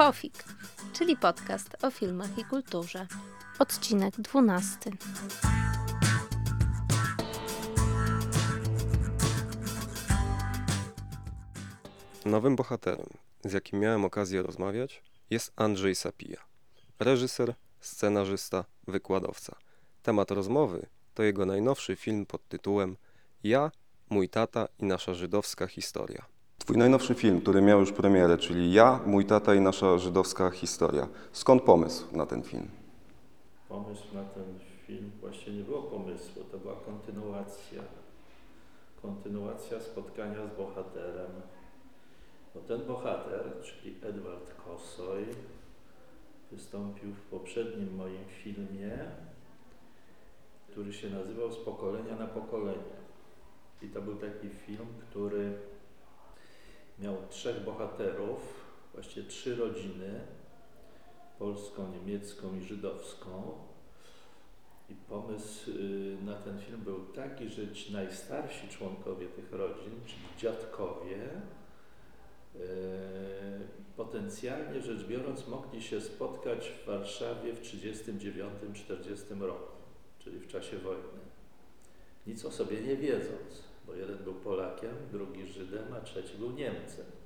Pofik, czyli podcast o filmach i kulturze. Odcinek 12. Nowym bohaterem, z jakim miałem okazję rozmawiać, jest Andrzej Sapija. Reżyser, scenarzysta, wykładowca. Temat rozmowy to jego najnowszy film pod tytułem Ja, mój tata i nasza żydowska historia. Twój najnowszy film, który miał już premierę, czyli Ja, mój tata i nasza żydowska historia. Skąd pomysł na ten film? Pomysł na ten film właśnie nie było pomysłu, to była kontynuacja. Kontynuacja spotkania z bohaterem. Bo ten bohater, czyli Edward Kosoj, wystąpił w poprzednim moim filmie, który się nazywał Z pokolenia na pokolenie. I to był taki film, który trzech bohaterów, właściwie trzy rodziny, polską, niemiecką i żydowską. I pomysł y, na ten film był taki, że ci najstarsi członkowie tych rodzin, czyli dziadkowie, y, potencjalnie rzecz biorąc mogli się spotkać w Warszawie w 1939-1940 roku, czyli w czasie wojny. Nic o sobie nie wiedząc, bo jeden był Polakiem, drugi Żydem, a trzeci był Niemcem.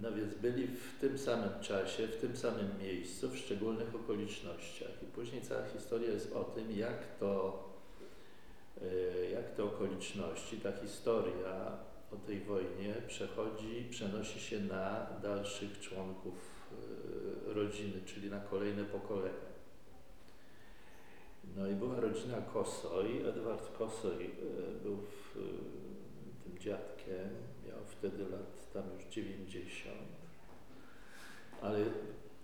No więc byli w tym samym czasie, w tym samym miejscu, w szczególnych okolicznościach. I później cała historia jest o tym, jak to, y, jak te okoliczności, ta historia o tej wojnie przechodzi, przenosi się na dalszych członków y, rodziny, czyli na kolejne pokolenia. No i była rodzina Kosoj. Edward Kosoj y, był w, dziadkiem, miał wtedy lat tam już 90. Ale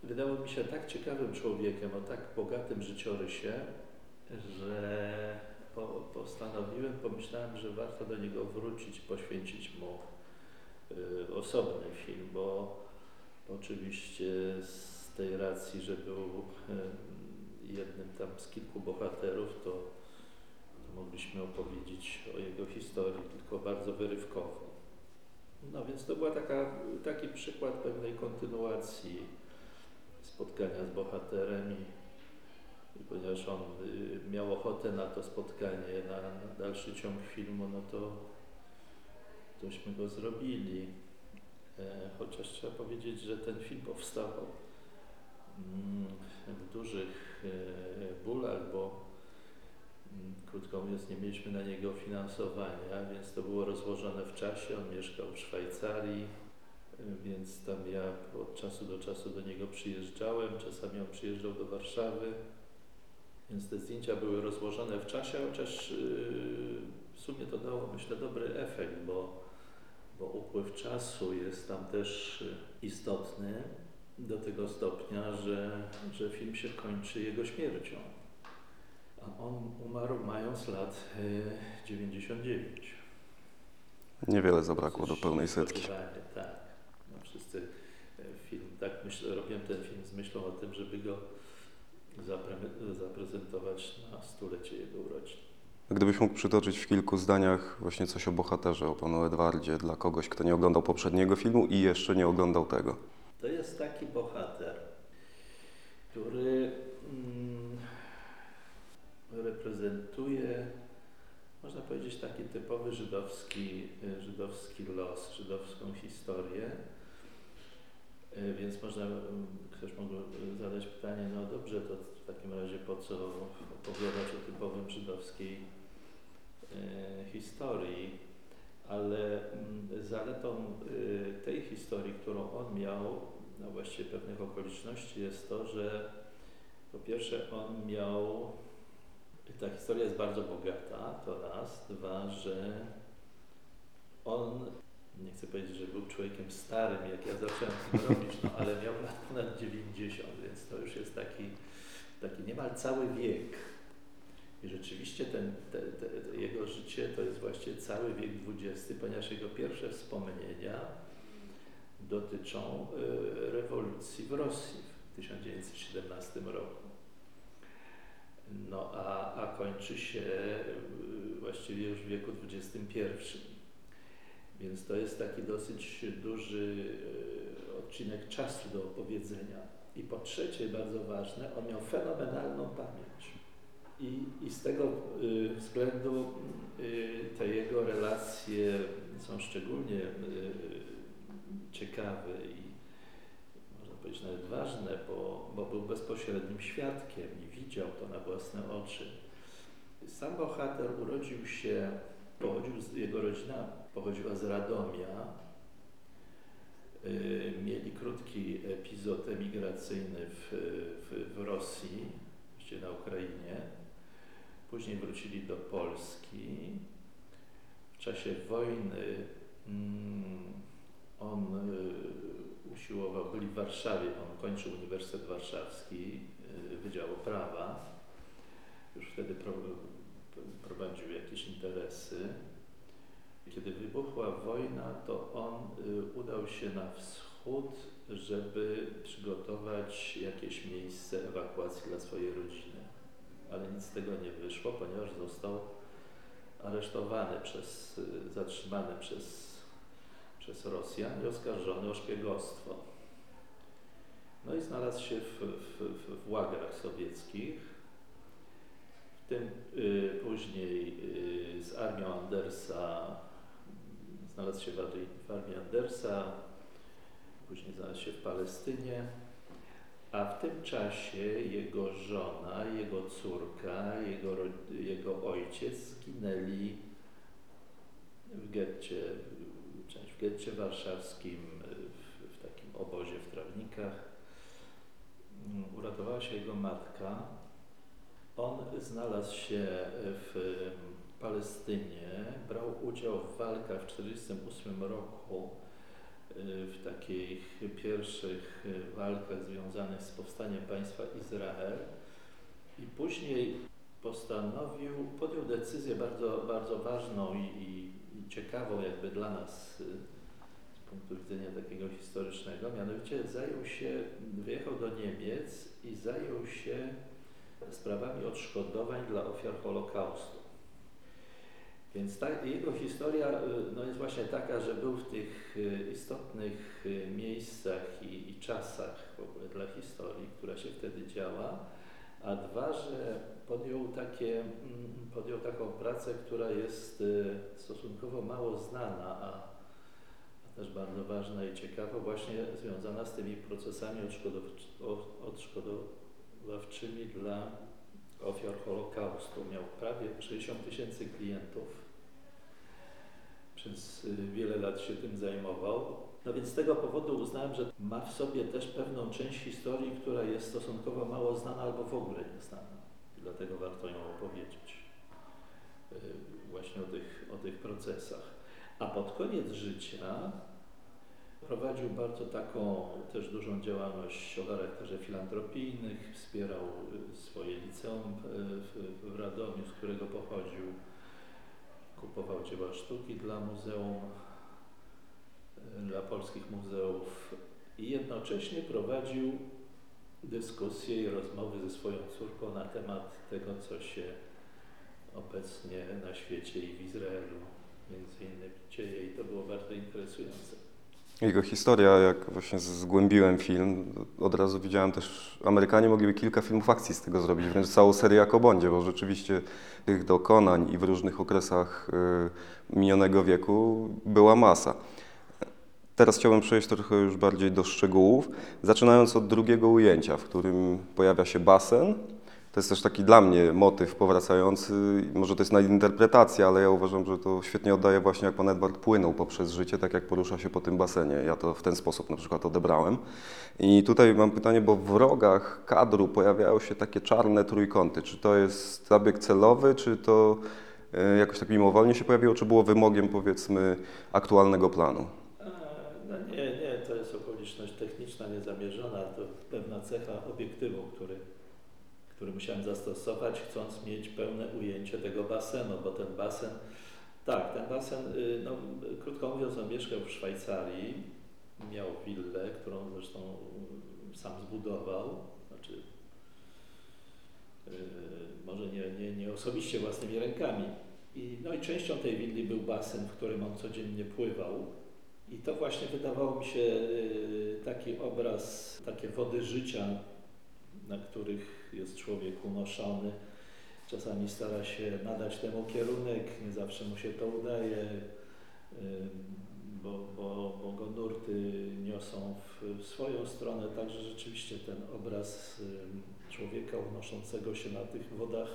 wydało mi się tak ciekawym człowiekiem, o tak bogatym życiorysie, że po, postanowiłem, pomyślałem, że warto do niego wrócić, poświęcić mu y, osobny film, bo oczywiście z tej racji, że był y, jednym tam z kilku bohaterów, to, mogliśmy opowiedzieć o jego historii, tylko bardzo wyrywkowo. No więc to taka, taki przykład pewnej kontynuacji spotkania z bohaterem i, ponieważ on y, miał ochotę na to spotkanie, na, na dalszy ciąg filmu, no to tośmy go zrobili. E, chociaż trzeba powiedzieć, że ten film powstał mm, w dużych e, bólach, bo krótko mówiąc, nie mieliśmy na niego finansowania, więc to było rozłożone w czasie. On mieszkał w Szwajcarii, więc tam ja od czasu do czasu do niego przyjeżdżałem. Czasami on przyjeżdżał do Warszawy, więc te zdjęcia były rozłożone w czasie, chociaż yy, w sumie to dało, myślę, dobry efekt, bo, bo upływ czasu jest tam też istotny do tego stopnia, że, że film się kończy jego śmiercią. A on umarł mając lat y, 99. Niewiele zabrakło do pełnej setki. Tak. No, wszyscy film, tak myślę, robiłem ten film z myślą o tym, żeby go zapre- zaprezentować na stulecie jego urodzin. Gdybyś mógł przytoczyć w kilku zdaniach właśnie coś o bohaterze, o panu Edwardzie, dla kogoś, kto nie oglądał poprzedniego filmu i jeszcze nie oglądał tego. To jest taki bohater, który reprezentuje, można powiedzieć, taki typowy żydowski, y, żydowski los, żydowską historię. Y, Więc można, mm, ktoś mógł zadać pytanie, no dobrze, to w takim razie po co opowiadać o typowym żydowskiej y, historii? Ale mm, zaletą y, tej historii, którą on miał, no właściwie pewnych okoliczności jest to, że po pierwsze on miał, ta historia jest bardzo bogata, to raz, dwa, że on nie chcę powiedzieć, że był człowiekiem starym, jak ja zacząłem to robić, no ale miał lat ponad 90, więc to już jest taki, taki niemal cały wiek. I rzeczywiście ten, te, te, jego życie to jest właśnie cały wiek XX, ponieważ jego pierwsze wspomnienia dotyczą y, rewolucji w Rosji w 1917 roku. No a, a kończy się y, właściwie już w wieku XXI. Więc to jest taki dosyć duży odcinek czasu do opowiedzenia. I po trzecie, bardzo ważne, on miał fenomenalną pamięć. I, i z tego y, względu y, te jego relacje są szczególnie y, ciekawe i można powiedzieć nawet ważne, bo, bo był bezpośrednim świadkiem widział to na własne oczy. Sam bohater urodził się, pochodził z, jego rodzina pochodziła z Radomia. Y, mieli krótki epizod emigracyjny w, w, w Rosji, właściwie na Ukrainie. Później wrócili do Polski. W czasie wojny mm, on y, usiłował, byli w Warszawie, on kończył Uniwersytet Warszawski, y, Wydział Prawa. Już wtedy pro, prowadził jakieś interesy. Kiedy wybuchła wojna, to on y, udał się na wschód, żeby przygotować jakieś miejsce ewakuacji dla swojej rodziny. Ale nic z tego nie wyszło, ponieważ został aresztowany przez, y, zatrzymany przez, przez Rosjan i oskarżony o szpiegostwo. No i znalazł się w, w, w łagrach sowieckich, w tym y, później y, z armią Andersa znalazł się w armii, w armii Andersa, później znalazł się w Palestynie, a w tym czasie jego żona, jego córka, jego, jego ojciec zginęli w getcie, część w getcie warszawskim, w, w takim obozie w Trawnikach. Uratowała się jego matka. On znalazł się w Palestynie, brał udział w walkach w 1948 roku y, w takich pierwszych y, walkach związanych z powstaniem państwa Izrael i później postanowił, podjął decyzję bardzo, bardzo ważną i, i, ciekawą jakby dla nas y, punktu widzenia takiego historycznego, mianowicie zajął się, wyjechał do Niemiec i zajął się sprawami odszkodowań dla ofiar Holokaustu. Więc ta, jego historia y, no, jest właśnie taka, że był w tych y, istotnych y, miejscach i, i, czasach w ogóle dla historii, która się wtedy działa, a dwa, że podjął, takie, mm, podjął taką pracę, która jest stosunkowo mało znana, a też bardzo ważna i ciekawa, właśnie związana z tymi procesami odszkodowawczymi dla ofiar Holokaustu. Miał prawie 60 tysięcy klientów przez y, wiele lat się tym zajmował. No więc z tego powodu uznałem, że ma w sobie też pewną część historii, która jest stosunkowo mało znana albo w ogóle nieznana. Dlatego warto ją opowiedzieć. Y, właśnie o tych, o tych procesach. A pod koniec życia prowadził bardzo taką też dużą działalność o charakterze filantropijnych, wspierał y, swoje liceum w, w Radomiu, z którego pochodził. Kupował dzieła sztuki dla muzeum, e, dla polskich muzeów i jednocześnie prowadził dyskusje i rozmowy ze swoją córką na temat tego, co się obecnie na świecie i w Izraelu między innymi dzieje i to było bardzo interesujące. Jego historia, jak właśnie zgłębiłem film, od razu widziałem też, Amerykanie mogliby kilka filmów akcji z tego zrobić, wręcz całą serię jak o Bondzie, bo rzeczywiście tych dokonań i w różnych okresach y, minionego wieku była masa. Teraz chciałbym przejść trochę już bardziej do szczegółów, zaczynając od drugiego ujęcia, w którym pojawia się basen, to jest też taki dla mnie motyw powracający. Może to jest nadinterpretacja, ale ja uważam, że to świetnie oddaje właśnie, jak pan Edward płynął poprzez życie, tak jak porusza się po tym basenie. Ja to w ten sposób na przykład odebrałem. I tutaj mam pytanie, bo w rogach kadru pojawiają się takie czarne trójkąty. Czy to jest zabieg celowy, czy to e, jakoś tak mimowolnie się pojawiło, czy było wymogiem powiedzmy aktualnego planu? E, no nie, nie, to jest okoliczność techniczna, niezamierzona, to pewna cecha obiektywu, który musiałem zastosować, chcąc mieć pełne ujęcie tego basenu, bo ten basen, tak, ten basen, y, no, krótko mówiąc, on mieszkał w Szwajcarii, miał willę, którą zresztą sam zbudował, znaczy yy, może nie, nie, nie osobiście własnymi rękami. I, no i częścią tej willi był basen, w którym on codziennie pływał I to właśnie wydawało mi się y, taki obraz, takie wody życia, na których jest człowiek unoszony. Czasami stara się nadać temu kierunek, nie zawsze mu się to udaje, bo, bo, bo go nurty niosą w, w swoją stronę. Także rzeczywiście ten obraz człowieka unoszącego się na tych wodach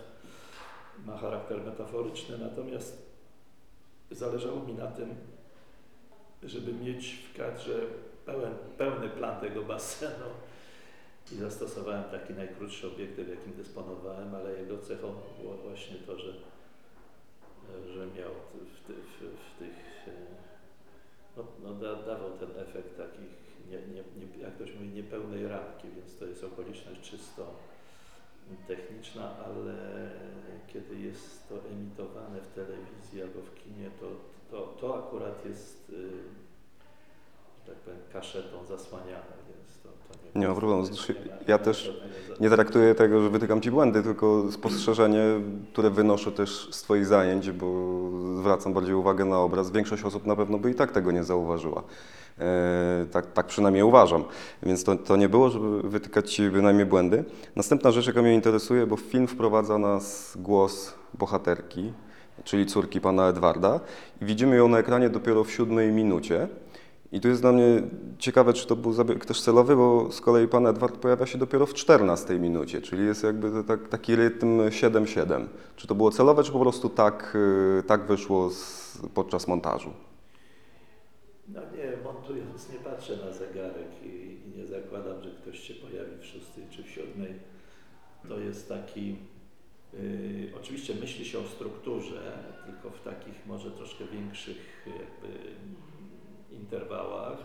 ma charakter metaforyczny, natomiast zależało mi na tym, żeby mieć w kadrze pełen, pełny plan tego basenu i zastosowałem taki najkrótszy obiektyw, jakim dysponowałem, ale jego cechą było właśnie to, że, że miał w, ty, w, w tych, no, no da, dawał ten efekt takich, nie, nie, nie, jak ktoś mówi, niepełnej ramki, więc to jest okoliczność czysto techniczna, ale kiedy jest to emitowane w telewizji albo w kinie, to, to, to akurat jest, że tak powiem, kaszetą zasłaniane, więc to, to nie, Nie ma problemu. ma- Ja też Nie traktuję tego, że wytykam Ci błędy, tylko spostrzeżenie, które wynoszę też z Twoich zajęć, bo zwracam bardziej uwagę na obraz. Większość osób na pewno by i tak tego nie zauważyła. E, tak, tak przynajmniej uważam. Więc to, to nie było, żeby wytykać Ci bynajmniej błędy. Następna rzecz, jaka mnie interesuje, bo film wprowadza nas głos bohaterki, czyli córki pana Edwarda i widzimy ją na ekranie dopiero w siódmej minucie. I tu jest dla mnie ciekawe, czy to był zabieg też celowy, bo z kolei pan Edward pojawia się dopiero w 14 minucie, czyli jest jakby tak, taki rytm 7-7. Czy to było celowe, czy po prostu tak, y, tak wyszło z, podczas montażu? No nie, montując nie patrzę na zegarek i, i nie zakładam, że ktoś się pojawi w szóstej czy w siódmej. To jest taki, y, oczywiście myśli się o strukturze, tylko w takich może troszkę większych jakby interwałach.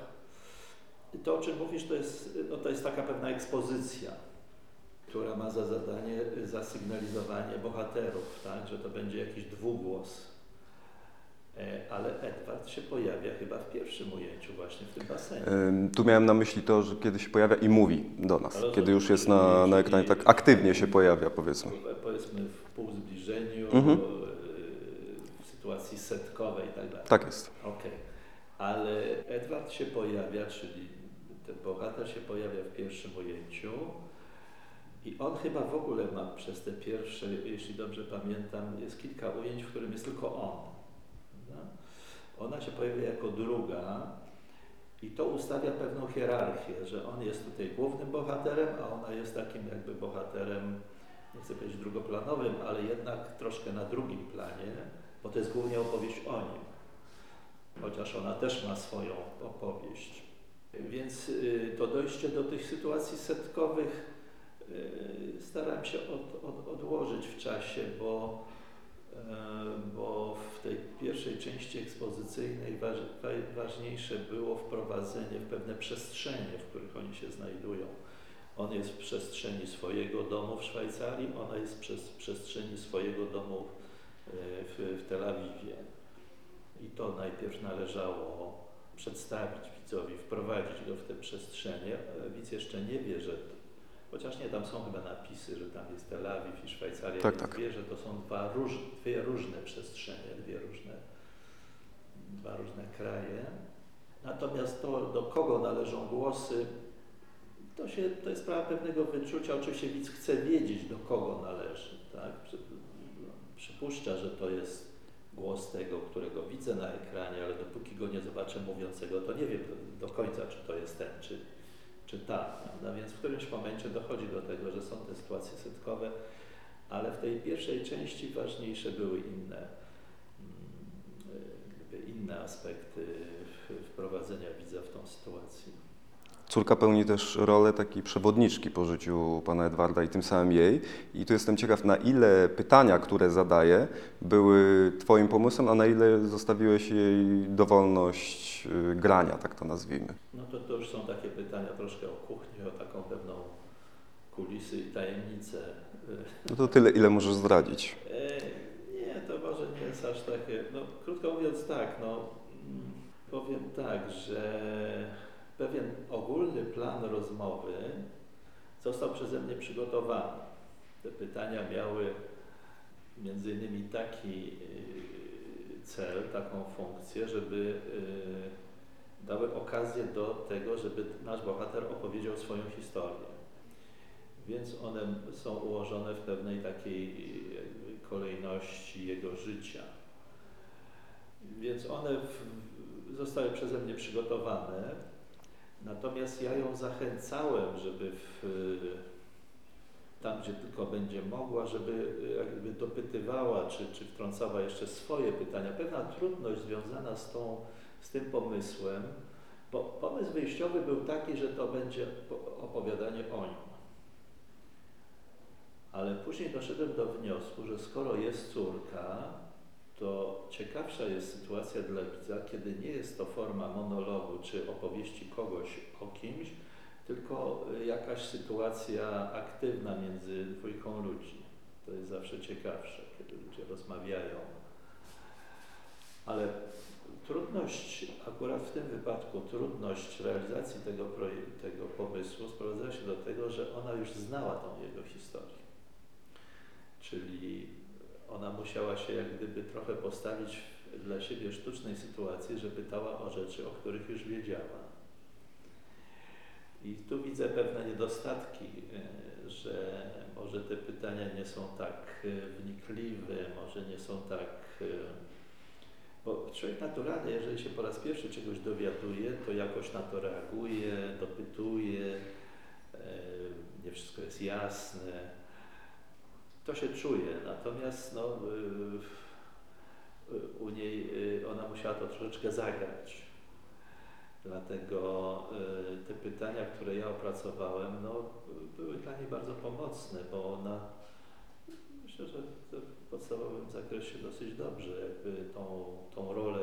To, o czym mówisz, to jest, no, to jest taka pewna ekspozycja, która ma za zadanie zasygnalizowanie bohaterów, tak, że to będzie jakiś dwugłos. E, Ale Edward się pojawia chyba w pierwszym ujęciu właśnie w tym basenie. Tu miałem na myśli to, że kiedy się pojawia i mówi do nas, Ale kiedy już jest na, na ekranie, tak aktywnie się pojawia powiedzmy. Powiedzmy w półzbliżeniu, Mhm. e, w sytuacji setkowej i tak dalej. Tak jest. Okej. Ale Edward się pojawia, czyli ten bohater się pojawia w pierwszym ujęciu i on chyba w ogóle ma przez te pierwsze, jeśli dobrze pamiętam, jest kilka ujęć, w którym jest tylko on. prawda? Ona się pojawia jako druga i to ustawia pewną hierarchię, że on jest tutaj głównym bohaterem, a ona jest takim jakby bohaterem, nie chcę powiedzieć drugoplanowym, ale jednak troszkę na drugim planie, bo to jest głównie opowieść o nim chociaż ona też ma swoją opowieść. Więc y, to dojście do tych sytuacji setkowych y, staram się od, od, odłożyć w czasie, bo, e, bo w tej pierwszej części ekspozycyjnej waż, wa- ważniejsze było wprowadzenie w pewne przestrzenie, w których oni się znajdują. On jest w przestrzeni swojego domu w Szwajcarii, ona jest w przestrzeni swojego domu w, w Tel Awiwie. I to najpierw należało przedstawić widzowi, wprowadzić go w te przestrzenie. Widz jeszcze nie wie, że, chociaż nie, tam są chyba napisy, że tam jest Tel Awiw i Szwajcaria, Tak, tak. wie, że to są dwa róż, dwie różne przestrzenie, dwie różne, dwa różne kraje. Natomiast to, do kogo należą głosy, to, się, to jest sprawa pewnego wyczucia. Oczywiście widz chce wiedzieć, do kogo należy. Tak? Przy- Przypuszcza, że to jest głos tego, którego widzę na ekranie, ale dopóki go nie zobaczę mówiącego, to nie wiem do, końca, czy to jest ten, czy, czy ta. Prawda? Więc w którymś momencie dochodzi do tego, że są te sytuacje setkowe, ale w tej pierwszej części ważniejsze były inne, mm, inne aspekty wprowadzenia widza w tą sytuację. Córka pełni też rolę takiej przewodniczki po życiu pana Edwarda i tym samym jej. I tu jestem ciekaw, na ile pytania, które zadaje, były Twoim pomysłem, a na ile zostawiłeś jej dowolność y, grania, tak to nazwijmy. No to, to już są takie pytania troszkę o kuchnię, o taką pewną kulisy i tajemnicę. No to tyle, ile możesz zdradzić. E, Nie, to może nie jest aż takie. No, krótko mówiąc, tak, no, mm, powiem tak, że pewien ogólny plan rozmowy został przeze mnie przygotowany. Te pytania miały między innymi taki y, cel, taką funkcję, żeby y, okazję do tego, żeby nasz bohater opowiedział swoją historię. Więc one są ułożone w pewnej takiej kolejności jego życia. Więc one w, zostały przeze mnie przygotowane, natomiast ja ją zachęcałem, żeby w, tam, gdzie tylko będzie mogła, żeby jakby dopytywała, czy, czy wtrącała jeszcze swoje pytania. Pewna trudność związana z, tą, z tym pomysłem, bo pomysł wyjściowy był taki, że to będzie opowiadanie o nim. Ale później doszedłem do wniosku, że skoro jest córka, to ciekawsza jest sytuacja dla widza, kiedy nie jest to forma monologu czy opowieści kogoś o kimś, tylko jakaś sytuacja aktywna między dwójką ludzi. To jest zawsze ciekawsze, kiedy ludzie rozmawiają. Ale trudność, akurat w tym wypadku, trudność realizacji tego, tego pomysłu sprowadza się do tego, że ona już znała tą jego historię. Czyli ona musiała się jak gdyby trochę postawić dla siebie sztucznej sytuacji, że pytała o rzeczy, o których już wiedziała. I tu widzę pewne niedostatki, e, że może te pytania nie są tak e, wnikliwe, może nie są tak. E, bo człowiek naturalnie, jeżeli się po raz pierwszy czegoś dowiaduje, to jakoś na to reaguje, dopytuje, nie wszystko jest jasne to się czuje. Natomiast no, u niej y, ona musiała to troszeczkę zagrać. Dlatego y, te pytania, które ja opracowałem, no, były dla niej bardzo pomocne, bo ona myślę, że w podstawowym zakresie dosyć dobrze jakby tą, tą rolę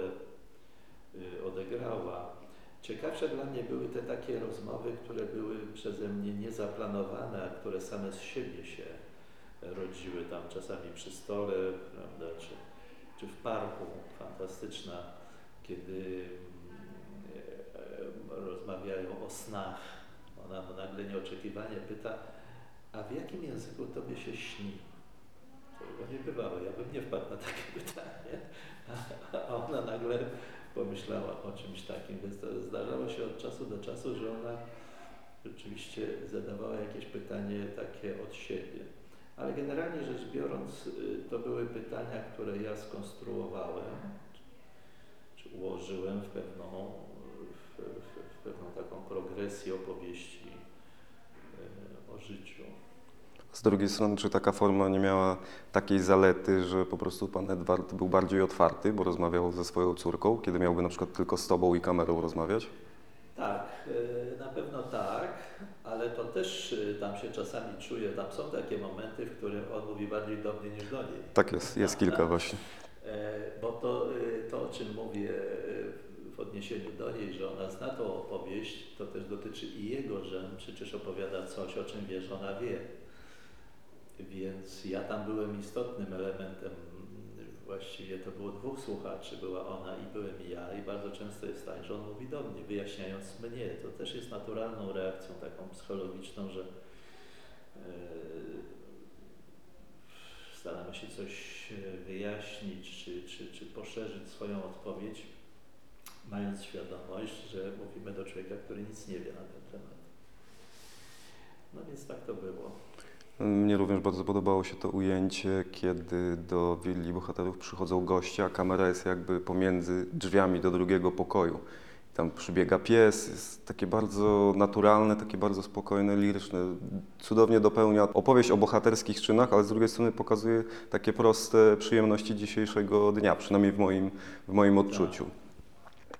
y, odegrała. Ciekawsze dla mnie były te takie rozmowy, które były przeze mnie niezaplanowane, a które same z siebie się rodziły tam czasami przy stole, prawda, czy, czy w parku. Fantastyczna, kiedy mm, rozmawiają o snach. Ona nagle nieoczekiwanie pyta, a w jakim języku tobie się śni? To nie bywało, ja bym nie wpadł na takie pytanie, a ona nagle pomyślała o czymś takim, więc to zdarzało się od czasu do czasu, że ona rzeczywiście zadawała jakieś pytanie takie od siebie. Ale generalnie rzecz biorąc, y, to były pytania, które ja skonstruowałem, czy ułożyłem w pewną, w, w, w pewną taką progresję opowieści y, o życiu. Z drugiej strony, czy taka forma nie miała takiej zalety, że po prostu pan Edward był bardziej otwarty, bo rozmawiał ze swoją córką, kiedy miałby na przykład tylko z tobą i kamerą rozmawiać? Tak, y, na pewno też y, tam się czasami czuje, tam są takie momenty, w których on mówi bardziej do mnie niż do niej. Tak jest, jest kilka właśnie. E, bo to, y, to, o czym mówię y, w odniesieniu do niej, że ona zna tą opowieść, to też dotyczy i jego, że on przecież opowiada coś, o czym wie, że ona wie. Więc ja tam byłem istotnym elementem właściwie to było dwóch słuchaczy, była ona i byłem ja i bardzo często jest tak, że on mówi do mnie, wyjaśniając mnie. To też jest naturalną reakcją taką psychologiczną, że yy, staramy się coś wyjaśnić czy, czy, czy poszerzyć swoją odpowiedź, mając świadomość, że mówimy do człowieka, który nic nie wie na ten temat. No więc tak to było. Mnie również bardzo podobało się to ujęcie, kiedy do willi bohaterów przychodzą goście, a kamera jest jakby pomiędzy drzwiami do drugiego pokoju. Tam przybiega pies, jest takie bardzo naturalne, takie bardzo spokojne, liryczne. Cudownie dopełnia opowieść o bohaterskich czynach, ale z drugiej strony pokazuje takie proste przyjemności dzisiejszego dnia, przynajmniej w moim, w moim odczuciu.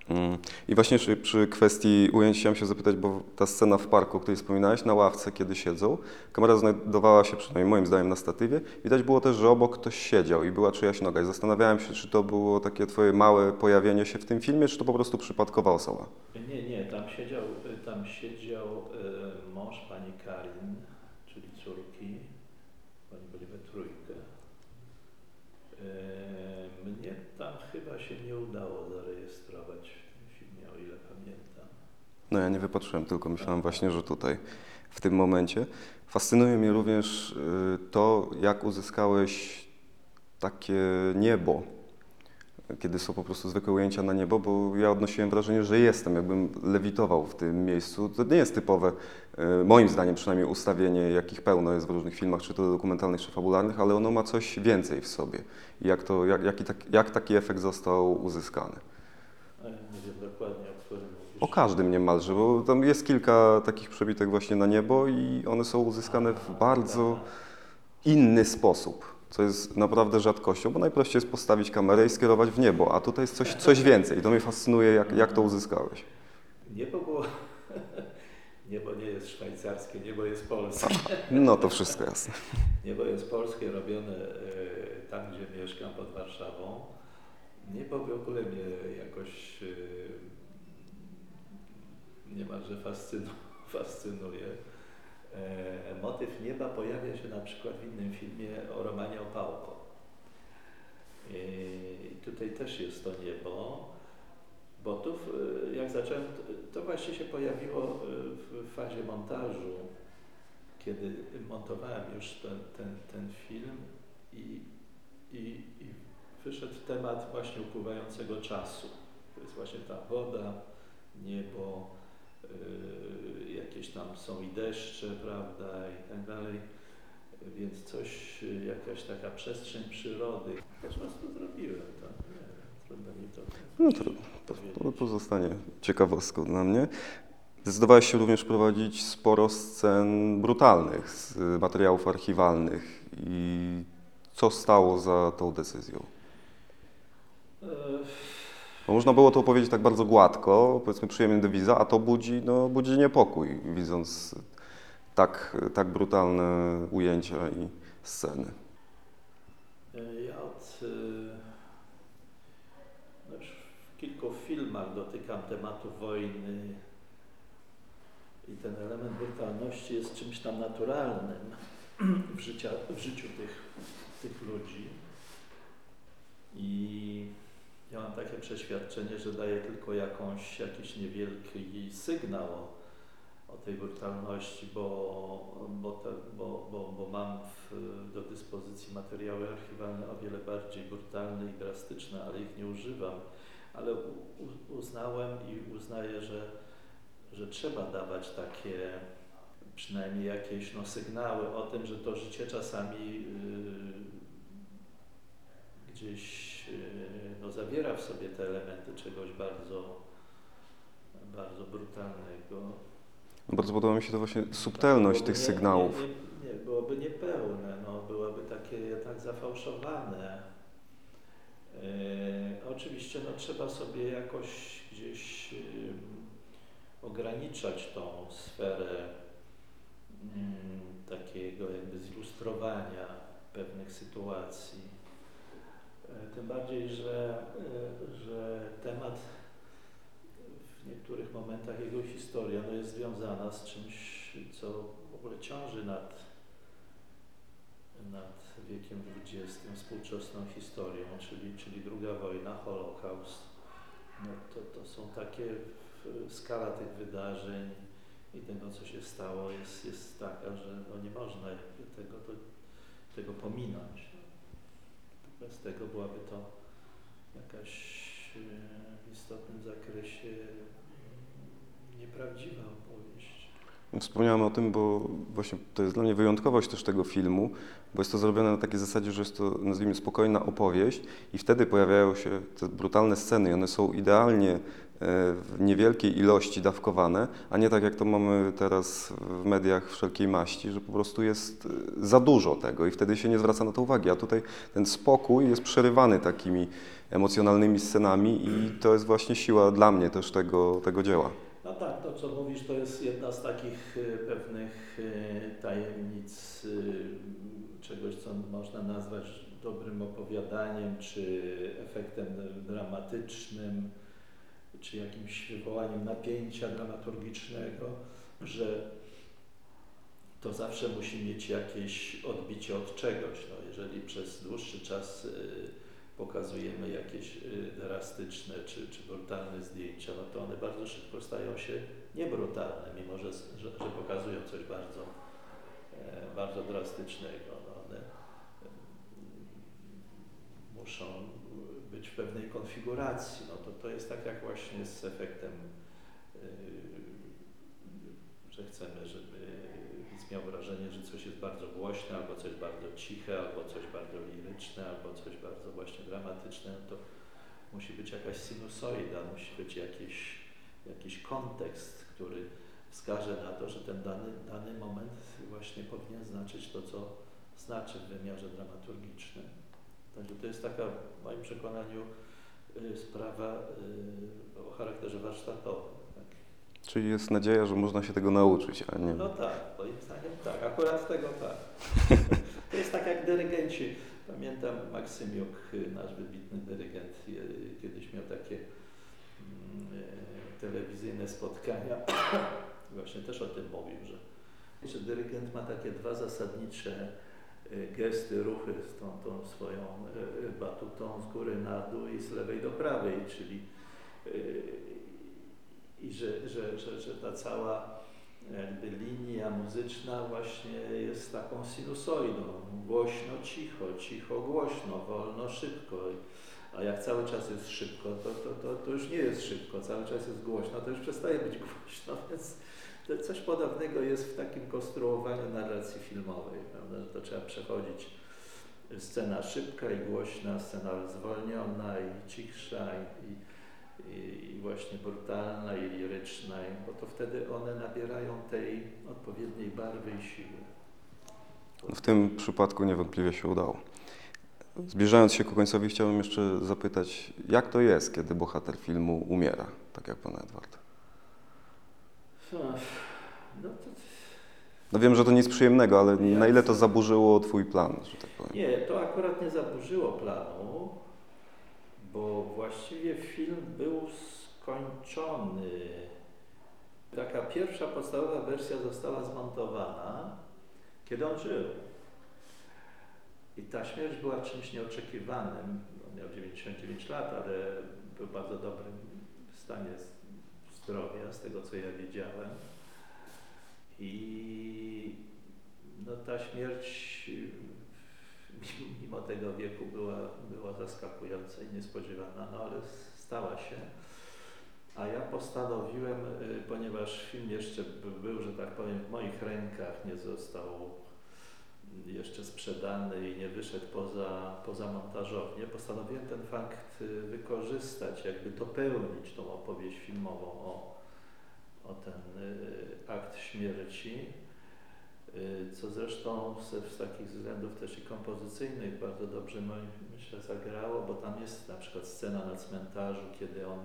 Mm. I właśnie przy, kwestii ujęć chciałem się zapytać, bo ta scena w parku, o której wspominałeś, na ławce, kiedy siedzą, kamera znajdowała się, przynajmniej moim zdaniem, na statywie. Widać było też, że obok ktoś siedział i była czyjaś noga. I zastanawiałem się, czy to było takie twoje małe pojawienie się w tym filmie, czy to po prostu przypadkowa osoba. Nie, nie, tam siedział, tam siedział e, mąż pani Karin, czyli córki, oni byli we trójkę. E, mnie tam chyba się nie udało No ja nie wypatrzyłem, tylko myślałem właśnie, że tutaj, w tym momencie. Fascynuje mnie również y, to, jak uzyskałeś takie niebo kiedy są po prostu zwykłe ujęcia na niebo, bo ja odnosiłem wrażenie, że jestem, jakbym lewitował w tym miejscu. To nie jest typowe, e, moim zdaniem przynajmniej, ustawienie, jakich pełno jest w różnych filmach, czy to dokumentalnych, czy fabularnych, ale ono ma coś więcej w sobie. Jak, to, jak, jaki tak, jak taki efekt został uzyskany? A ja nie wiem dokładnie, o którym mówisz. O każdym niemalże, bo tam jest kilka takich przebitek właśnie na niebo i one są uzyskane w bardzo inny sposób, co jest naprawdę rzadkością, bo najprościej jest postawić kamerę i skierować w niebo, a tutaj jest coś, coś więcej. To mnie fascynuje, jak, jak to uzyskałeś. Niebo było... Niebo nie jest szwajcarskie, niebo jest polskie. No to wszystko jasne. Niebo jest polskie, robione e, tam, gdzie mieszkam, pod Warszawą. Niebo w ogóle mnie jakoś e, niemalże fascynu, fascynuje. E, motyw nieba pojawia się na przykład w innym filmie o Romanie Opałko. E, I tutaj też jest to niebo, bo tu w- jak zacząłem, to- właśnie się pojawiło e, w fazie montażu, kiedy montowałem już ten, ten, ten film i, i, i wyszedł temat właśnie upływającego czasu. To jest właśnie ta woda, niebo, jakieś tam są i deszcze, prawda, i tak dalej. Więc coś, jakaś taka przestrzeń przyrody. Po prostu zrobiłem to. Nie, trudno mi to No powiedzieć. to pozostanie ciekawostką dla mnie. Zdecydowałeś się również prowadzić sporo scen brutalnych z materiałów archiwalnych. I co stało za tą decyzją? Yy, Bo można było to opowiedzieć tak bardzo gładko, powiedzmy przyjemnie dewiza, a to budzi, no, budzi niepokój, widząc tak, tak brutalne ujęcia i sceny. E, Ja od, y, no w kilku filmach dotykam tematu wojny i ten element brutalności jest czymś tam naturalnym w, życia, w życiu tych, tych ludzi. I ja mam takie przeświadczenie, że daje tylko jakąś, jakiś niewielki sygnał o, o tej brutalności, bo, bo, te, bo, bo, bo mam w, do dyspozycji materiały archiwalne o wiele bardziej brutalne i drastyczne, ale ich nie używam. Ale u, uznałem i uznaję, że, że trzeba dawać takie przynajmniej jakieś no, sygnały o tym, że to życie czasami yy, gdzieś yy, no, zawiera w sobie te elementy czegoś bardzo, bardzo brutalnego. No bardzo podoba mi się to właśnie subtelność tych nie- sygnałów. Nie, nie, nie, byłoby niepełne, no, byłoby takie jednak zafałszowane. E, oczywiście no, trzeba sobie jakoś gdzieś ograniczać tą sferę mm, takiego jakby zilustrowania pewnych sytuacji. E, tym bardziej, że, e, że temat w niektórych momentach jego historia no, jest związana z czymś, co w ogóle ciąży nad, nad wiekiem XX, współczesną historią, czyli, czyli druga wojna, Holokaust. No, to, to są takie, skala tych wydarzeń i tego, co się stało, jest, jest taka, że no, nie można tego, tego pominąć. Bez tego byłaby to jakaś e, w istotnym zakresie mm, nieprawdziwa opowieść. Wspomniałem o tym, bo właśnie to jest dla mnie wyjątkowość też tego filmu, bo jest to zrobione na takiej zasadzie, że jest to, nazwijmy, spokojna opowieść i wtedy pojawiają się te brutalne sceny i one są idealnie w niewielkiej ilości dawkowane, a nie tak jak to mamy teraz w mediach wszelkiej maści, że po prostu jest e, za dużo tego i wtedy się nie zwraca na to uwagi, a tutaj ten spokój jest przerywany takimi emocjonalnymi scenami i to jest właśnie siła dla mnie też tego, tego dzieła. No tak, to co mówisz, to jest jedna z takich e, pewnych e, tajemnic e, czegoś, co można nazwać dobrym opowiadaniem, czy efektem dramatycznym, czy jakimś wywołaniem napięcia dramaturgicznego, że to zawsze musi mieć jakieś odbicie od czegoś. No, jeżeli przez dłuższy czas e, pokazujemy jakieś y, drastyczne czy, czy brutalne zdjęcia, no to one bardzo szybko stają się niebrutalne, mimo że, że, że pokazują coś bardzo, e, bardzo drastycznego. No one mm, muszą być w pewnej konfiguracji. No to, to jest tak jak właśnie z efektem, yy, że chcemy, żeby widz miał wrażenie, że coś jest bardzo głośne, albo coś bardzo ciche, albo coś bardzo liryczne, albo coś bardzo właśnie dramatyczne. No to musi być jakaś sinusoida, musi być jakiś, jakiś kontekst, który wskaże na to, że ten dany, dany moment właśnie powinien znaczyć to, co znaczy w wymiarze dramaturgicznym. Także to jest taka, w moim przekonaniu, y, sprawa y, o charakterze warsztatowym. Tak? Czyli jest nadzieja, że można się tego nauczyć, a nie... No tak, moim zdaniem tak, akurat tego tak. To jest tak jak dyrygenci. Pamiętam Maksymiuk, nasz wybitny dyrygent, kiedyś miał takie mm, telewizyjne spotkania. Właśnie też o tym mówił, że, że dyrygent ma takie dwa zasadnicze gesty, ruchy z tą, tą swoją y, batutą z góry na dół i z lewej do prawej, czyli y, i że, że, że, że ta cała jakby linia muzyczna właśnie jest taką sinusoidą. Głośno, cicho, cicho, głośno, wolno, szybko. A jak cały czas jest szybko, to, to, to, to już nie jest szybko, cały czas jest głośno, to już przestaje być głośno, więc to coś podobnego jest w takim konstruowaniu narracji filmowej, prawda? to trzeba przechodzić scena szybka i głośna, scena zwolniona i cichsza i, i, i właśnie brutalna i liryczna, bo to wtedy one nabierają tej odpowiedniej barwy i siły. W tym przypadku niewątpliwie się udało. Zbliżając się ku końcowi, chciałbym jeszcze zapytać, jak to jest, kiedy bohater filmu umiera, tak jak pan Edward? No to... No wiem, że to nic przyjemnego, ale na ile to zaburzyło Twój plan, że tak powiem? Nie, to akurat nie zaburzyło planu, bo właściwie film był skończony. Taka pierwsza podstawowa wersja została zmontowana, kiedy on żył. I ta śmierć była czymś nieoczekiwanym. On miał 99 lat, ale był bardzo dobrym stanie zdrowia, z tego co ja wiedziałem. I no, ta śmierć mimo tego wieku była, była zaskakująca i niespodziewana, no ale stała się. A ja postanowiłem, y, ponieważ film jeszcze był, że tak powiem, w moich rękach, nie został jeszcze sprzedany i nie wyszedł poza, poza montażownię, postanowiłem ten fakt y, wykorzystać, jakby dopełnić tą opowieść filmową o, o ten y, akt śmierci, y, co zresztą z, z takich względów też i kompozycyjnych bardzo dobrze myślę zagrało, bo tam jest na przykład scena na cmentarzu, kiedy on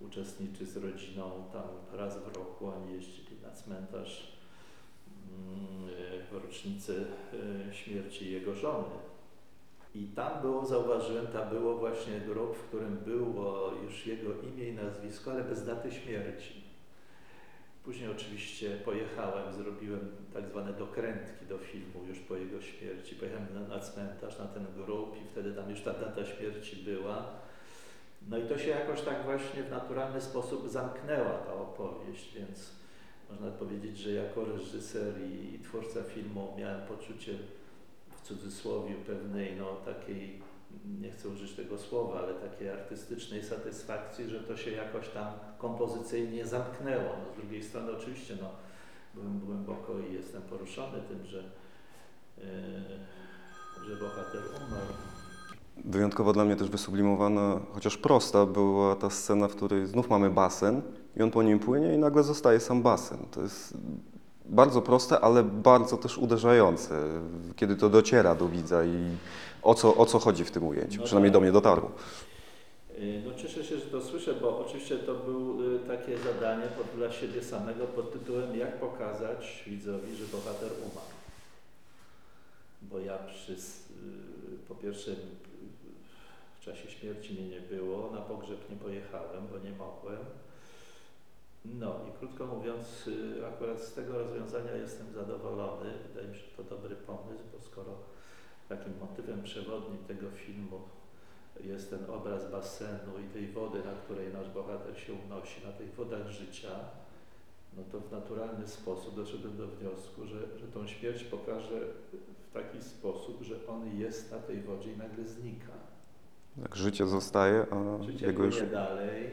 uczestniczy z rodziną, tam raz w roku oni jeździli na cmentarz w rocznicy e, śmierci jego żony. I tam było, zauważyłem, tam było właśnie grób, w którym było już jego imię i nazwisko, ale bez daty śmierci. Później oczywiście pojechałem, zrobiłem tak zwane dokrętki do filmu już po jego śmierci. Pojechałem na, na cmentarz, na ten grób i wtedy tam już ta data śmierci była. No i to się jakoś tak właśnie w naturalny sposób zamknęła ta opowieść, więc można powiedzieć, że jako reżyser i, i twórca filmu miałem poczucie w cudzysłowie pewnej no, takiej, nie chcę użyć tego słowa, ale takiej artystycznej satysfakcji, że to się jakoś tam kompozycyjnie zamknęło. No, z drugiej strony oczywiście no, byłem głęboko i jestem poruszony tym, że, yy, że bohater. Wyjątkowo dla mnie też wysublimowana, chociaż prosta, była ta scena, w której znów mamy basen i on po nim płynie i nagle zostaje sam basen. To jest bardzo proste, ale bardzo też uderzające, kiedy to dociera do widza i o co, o co chodzi w tym ujęciu. No Przynajmniej tak. do mnie dotarło. Y, no cieszę się, że to słyszę, bo oczywiście to było y, takie zadanie pod, dla siebie samego pod tytułem jak pokazać widzowi, że bohater umarł. Bo ja przy, y, po pierwsze w czasie śmierci mnie nie było, na pogrzeb nie pojechałem, bo nie mogłem. No i krótko mówiąc, y, akurat z tego rozwiązania jestem zadowolony. Wydaje mi się, że to dobry pomysł, bo skoro takim motywem przewodnim tego filmu jest ten obraz basenu i tej wody, na której nasz bohater się unosi, na tych wodach życia, no to w naturalny sposób doszedłem do wniosku, że, że tą śmierć pokaże w taki sposób, że on jest na tej wodzie i nagle znika. Jak życie zostaje, a Życie jego już... dalej,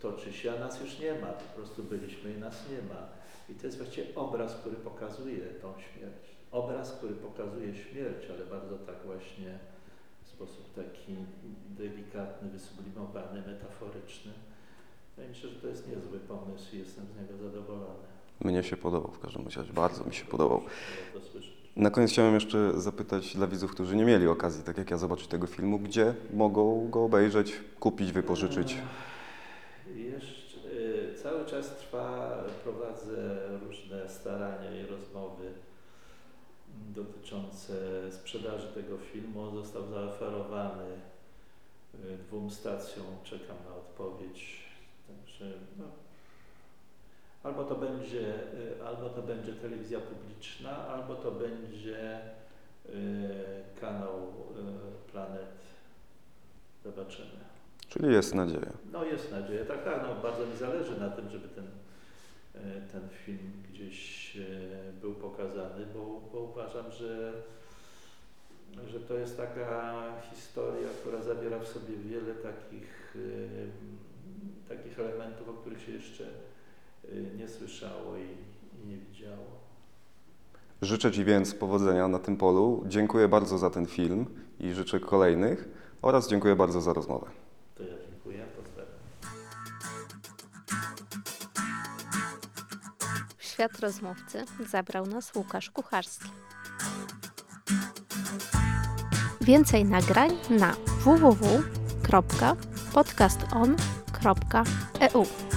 toczy się, a nas już nie ma. Po prostu byliśmy i nas nie ma. I to jest właściwie obraz, który pokazuje tą śmierć. Obraz, który pokazuje śmierć, ale bardzo tak właśnie w sposób taki delikatny, wysublimowany, metaforyczny. Mi się, że to jest niezły pomysł i jestem z niego zadowolony. Mnie się podobał w każdym razie, bardzo mi się podobał. To słyszeć. Na koniec chciałem jeszcze zapytać dla widzów, którzy nie mieli okazji, tak jak ja, zobaczyć tego filmu, gdzie mogą go obejrzeć, kupić, wypożyczyć. Jeszcze, y, cały czas trwa, prowadzę różne starania i rozmowy dotyczące sprzedaży tego filmu. On został zaoferowany y, dwóm stacjom, czekam na odpowiedź. Także no, albo to będzie, y, albo to będzie telewizja publiczna, albo to będzie y, kanał y, Planet. Zobaczymy. Czyli jest nadzieja. No jest nadzieja, tak, tak, no bardzo mi zależy na tym, żeby ten, ten film gdzieś był pokazany, bo, bo uważam, że, że to jest taka historia, która zawiera w sobie wiele takich, takich elementów, o których się jeszcze nie słyszało i, i nie widziało. Życzę Ci więc powodzenia na tym polu. Dziękuję bardzo za ten film i życzę kolejnych oraz dziękuję bardzo za rozmowę. To ja dziękuję, pozdrawiam. W świat rozmówcy zabrał nas Łukasz Kucharski. Więcej nagrań na www.podcaston.eu